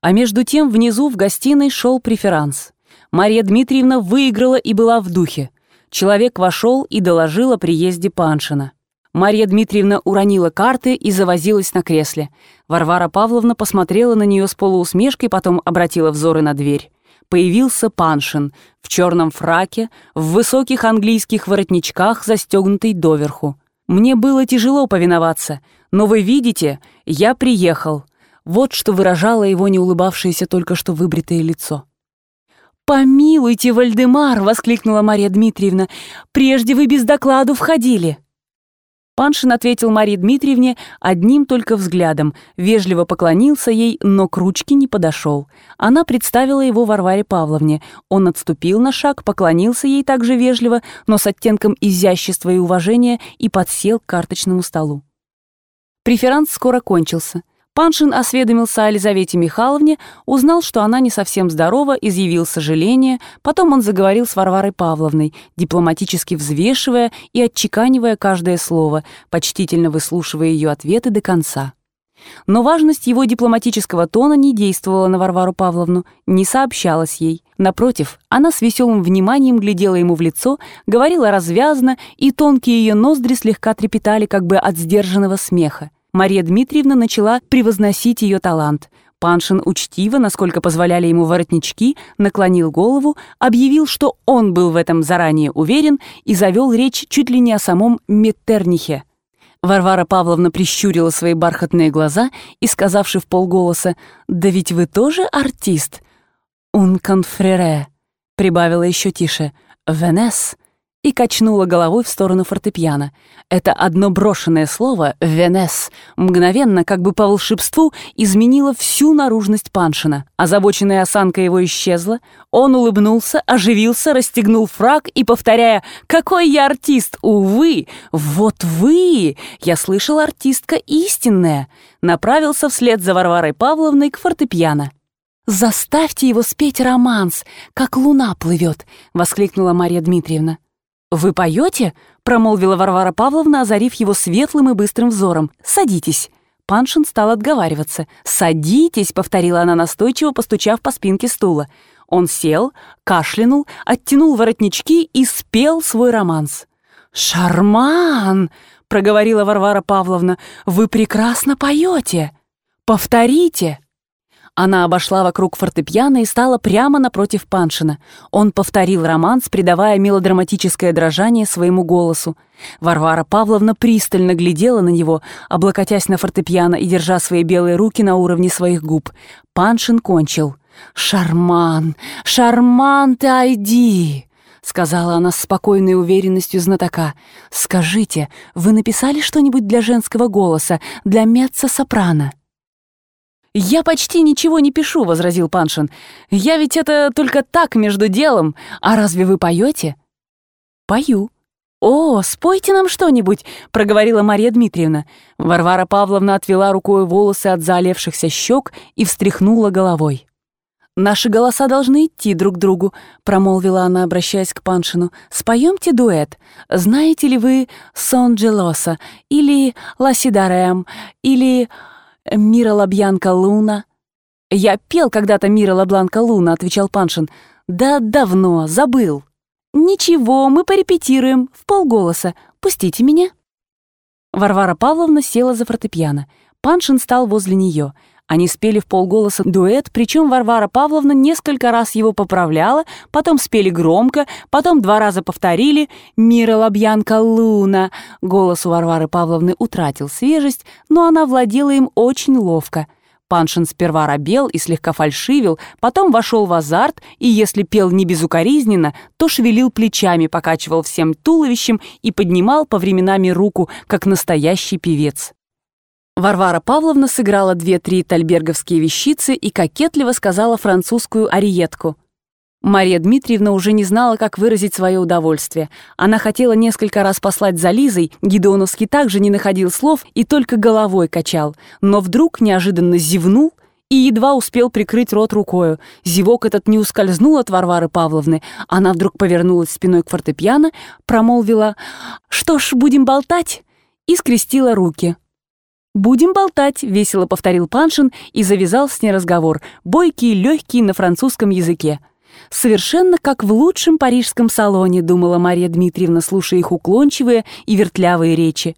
А между тем внизу в гостиной шел преферанс. Мария Дмитриевна выиграла и была в духе. Человек вошел и доложил о приезде Паншина. Мария Дмитриевна уронила карты и завозилась на кресле. Варвара Павловна посмотрела на нее с полуусмешкой, потом обратила взоры на дверь. Появился Паншин в черном фраке, в высоких английских воротничках, застегнутый доверху. Мне было тяжело повиноваться, но вы видите, я приехал. Вот что выражало его неулыбавшееся только что выбритое лицо. «Помилуйте, Вальдемар!» — воскликнула Мария Дмитриевна. «Прежде вы без докладу входили». Паншин ответил Марии Дмитриевне одним только взглядом, вежливо поклонился ей, но к ручке не подошел. Она представила его Варваре Павловне. Он отступил на шаг, поклонился ей также вежливо, но с оттенком изящества и уважения и подсел к карточному столу. Преферанс скоро кончился. Паншин осведомился о Елизавете Михайловне, узнал, что она не совсем здорова, изъявил сожаление, потом он заговорил с Варварой Павловной, дипломатически взвешивая и отчеканивая каждое слово, почтительно выслушивая ее ответы до конца. Но важность его дипломатического тона не действовала на Варвару Павловну, не сообщалась ей. Напротив, она с веселым вниманием глядела ему в лицо, говорила развязно, и тонкие ее ноздри слегка трепетали как бы от сдержанного смеха. Мария Дмитриевна начала превозносить ее талант. Паншин учтиво, насколько позволяли ему воротнички, наклонил голову, объявил, что он был в этом заранее уверен и завел речь чуть ли не о самом Меттернихе. Варвара Павловна прищурила свои бархатные глаза и, сказавши в полголоса «Да ведь вы тоже артист?» «Un confrère», прибавила еще тише «Венес», и качнула головой в сторону фортепиано. Это одно брошенное слово «венес» мгновенно, как бы по волшебству, изменило всю наружность Паншина. Озабоченная осанка его исчезла, он улыбнулся, оживился, расстегнул фраг и, повторяя «Какой я артист! Увы! Вот вы! Я слышал, артистка истинная!» направился вслед за Варварой Павловной к фортепиано. «Заставьте его спеть романс, как луна плывет!» — воскликнула Мария Дмитриевна. «Вы поете?» — промолвила Варвара Павловна, озарив его светлым и быстрым взором. «Садитесь». Паншин стал отговариваться. «Садитесь», — повторила она настойчиво, постучав по спинке стула. Он сел, кашлянул, оттянул воротнички и спел свой романс. «Шарман!» — проговорила Варвара Павловна. «Вы прекрасно поете! Повторите!» Она обошла вокруг фортепиано и стала прямо напротив Паншина. Он повторил романс, придавая мелодраматическое дрожание своему голосу. Варвара Павловна пристально глядела на него, облокотясь на фортепиано и держа свои белые руки на уровне своих губ. Паншин кончил. «Шарман! Шарман ты айди!» — сказала она с спокойной уверенностью знатока. «Скажите, вы написали что-нибудь для женского голоса, для меццо-сопрано?» «Я почти ничего не пишу», — возразил Паншин. «Я ведь это только так, между делом. А разве вы поете?» «Пою». «О, спойте нам что-нибудь», — проговорила Мария Дмитриевна. Варвара Павловна отвела рукой волосы от заолевшихся щек и встряхнула головой. «Наши голоса должны идти друг к другу», — промолвила она, обращаясь к Паншину. «Споемте дуэт. Знаете ли вы «Сон Джелоса» или «Ла Сидарем» или «Мира Лабьянка Луна». «Я пел когда-то «Мира Лабланка Луна», — отвечал Паншин. «Да давно, забыл». «Ничего, мы порепетируем, в полголоса. Пустите меня». Варвара Павловна села за фортепиано. Паншин стал возле нее. Они спели в полголоса дуэт, причем Варвара Павловна несколько раз его поправляла, потом спели громко, потом два раза повторили «Мира лабьянка луна». Голос у Варвары Павловны утратил свежесть, но она владела им очень ловко. Паншин сперва робел и слегка фальшивил, потом вошел в азарт и, если пел не безукоризненно, то шевелил плечами, покачивал всем туловищем и поднимал по временами руку, как настоящий певец. Варвара Павловна сыграла две-три тальберговские вещицы и кокетливо сказала французскую ариетку. Мария Дмитриевна уже не знала, как выразить свое удовольствие. Она хотела несколько раз послать за Лизой, Гидеоновский также не находил слов и только головой качал, но вдруг неожиданно зевнул и едва успел прикрыть рот рукою. Зевок этот не ускользнул от Варвары Павловны. Она вдруг повернулась спиной к фортепиано, промолвила «Что ж, будем болтать?» и скрестила руки. «Будем болтать», — весело повторил Паншин и завязал с ней разговор, бойкий, легкий на французском языке. «Совершенно как в лучшем парижском салоне», — думала Мария Дмитриевна, слушая их уклончивые и вертлявые речи.